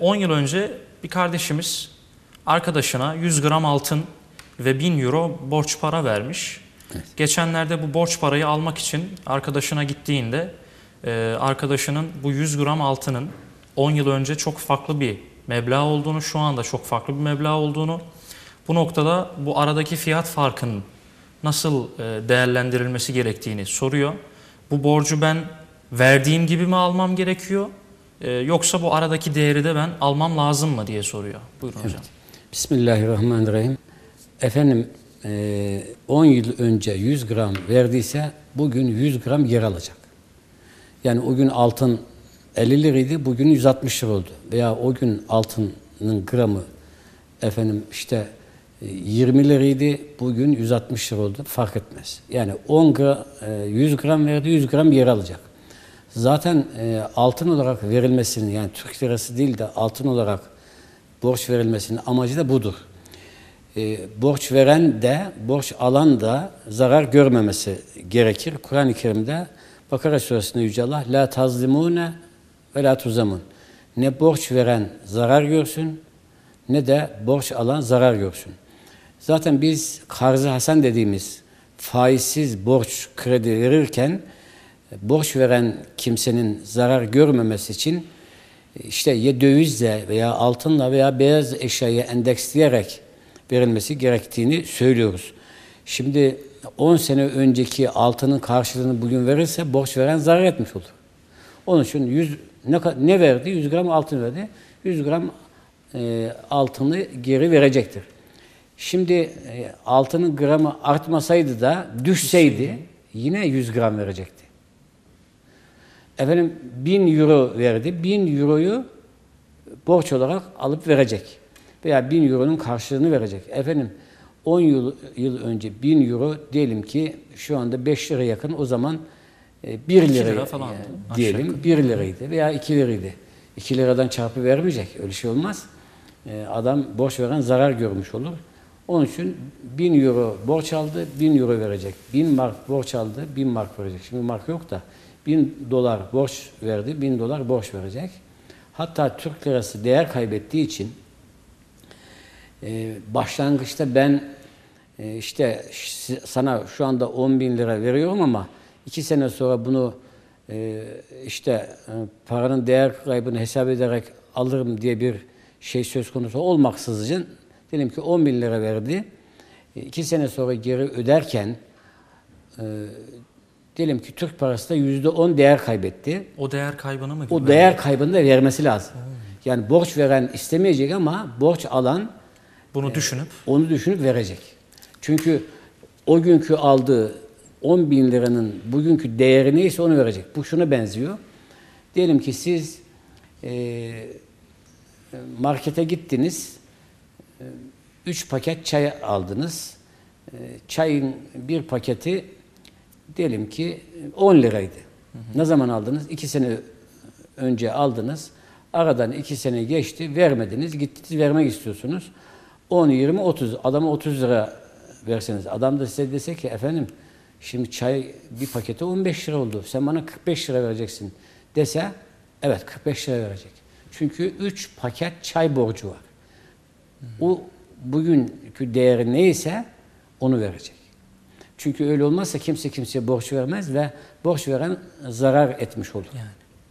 10 yıl önce bir kardeşimiz arkadaşına 100 gram altın ve 1000 euro borç para vermiş. Geçenlerde bu borç parayı almak için arkadaşına gittiğinde e, arkadaşının bu 100 gram altının 10 yıl önce çok farklı bir meblağ olduğunu, şu anda çok farklı bir meblağ olduğunu, bu noktada bu aradaki fiyat farkının nasıl e, değerlendirilmesi gerektiğini soruyor. Bu borcu ben verdiğim gibi mi almam gerekiyor e, yoksa bu aradaki değeri de ben almam lazım mı diye soruyor. Buyurun hocam. Bismillahirrahmanirrahim. Efendim e, 10 yıl önce 100 gram verdiyse bugün 100 gram yer alacak. Yani o gün altın 50 liraydı bugün 160 lira oldu. Veya o gün altının gramı efendim işte e, 20 liraydı bugün 160 lira oldu fark etmez. Yani 10 gram, e, 100 gram verdi 100 gram yer alacak. Zaten e, altın olarak verilmesinin yani Türk lirası değil de altın olarak borç verilmesinin amacı da budur. E, borç veren de borç alan da zarar görmemesi gerekir. Kur'an-ı Kerim'de Bakara suresinde Yüce Allah La tazlimune ve la tuzamun. Ne borç veren zarar görsün ne de borç alan zarar görsün. Zaten biz karzı hasan dediğimiz faizsiz borç kredi verirken borç veren kimsenin zarar görmemesi için işte ya dövizle veya altınla veya beyaz eşyayı endeksleyerek verilmesi gerektiğini söylüyoruz. Şimdi 10 sene önceki altının karşılığını bugün verirse borç veren zarar etmiş olur. Onun için 100 ne, ne verdi? 100 gram altın verdi. 100 gram e, altını geri verecektir. Şimdi e, altının gramı artmasaydı da düşseydi yine 100 gram verecekti. Efendim 1000 euro verdi. 1000 euroyu borç olarak alıp verecek. Veya 1000 euronun karşılığını verecek. Efendim 10 yıl, yıl önce 1000 euro diyelim ki şu anda 5 lira yakın o zaman 1 lira, lira falan yani, diyelim 1 liraydı veya 2 liraydı. 2 liradan çarpı vermeyecek. Öyle şey olmaz. E, adam borç veren zarar görmüş olur. Onun için 1000 euro borç aldı, 1000 euro verecek. 1000 mark borç aldı, 1000 mark verecek. Şimdi mark yok da 1000 dolar borç verdi, 1000 dolar borç verecek. Hatta Türk lirası değer kaybettiği için e, başlangıçta ben e, işte sana şu anda 10 bin lira veriyorum ama iki sene sonra bunu e, işte e, paranın değer kaybını hesap ederek alırım diye bir şey söz konusu olmaksızın diyelim ki 10 bin lira verdi. E, iki sene sonra geri öderken e, diyelim ki Türk parası da yüzde on değer kaybetti. O değer kaybını mı? O değer kaybını da vermesi lazım. Hmm. Yani borç veren istemeyecek ama borç alan bunu düşünüp onu düşünüp verecek. Çünkü o günkü aldığı 10 bin liranın bugünkü değeri neyse onu verecek. Bu şuna benziyor. Diyelim ki siz e, markete gittiniz, 3 paket çay aldınız. E, çayın bir paketi diyelim ki 10 liraydı. Hı hı. Ne zaman aldınız? 2 sene önce aldınız. Aradan 2 sene geçti, vermediniz, gittiniz vermek istiyorsunuz. 10, 20, 30. Adama 30 lira verseniz. Adam da size dese ki efendim şimdi çay bir paketi 15 lira oldu. Sen bana 45 lira vereceksin dese evet 45 lira verecek. Çünkü 3 paket çay borcu var. O bugünkü değeri neyse onu verecek. Çünkü öyle olmazsa kimse kimseye borç vermez ve borç veren zarar etmiş olur. Yani.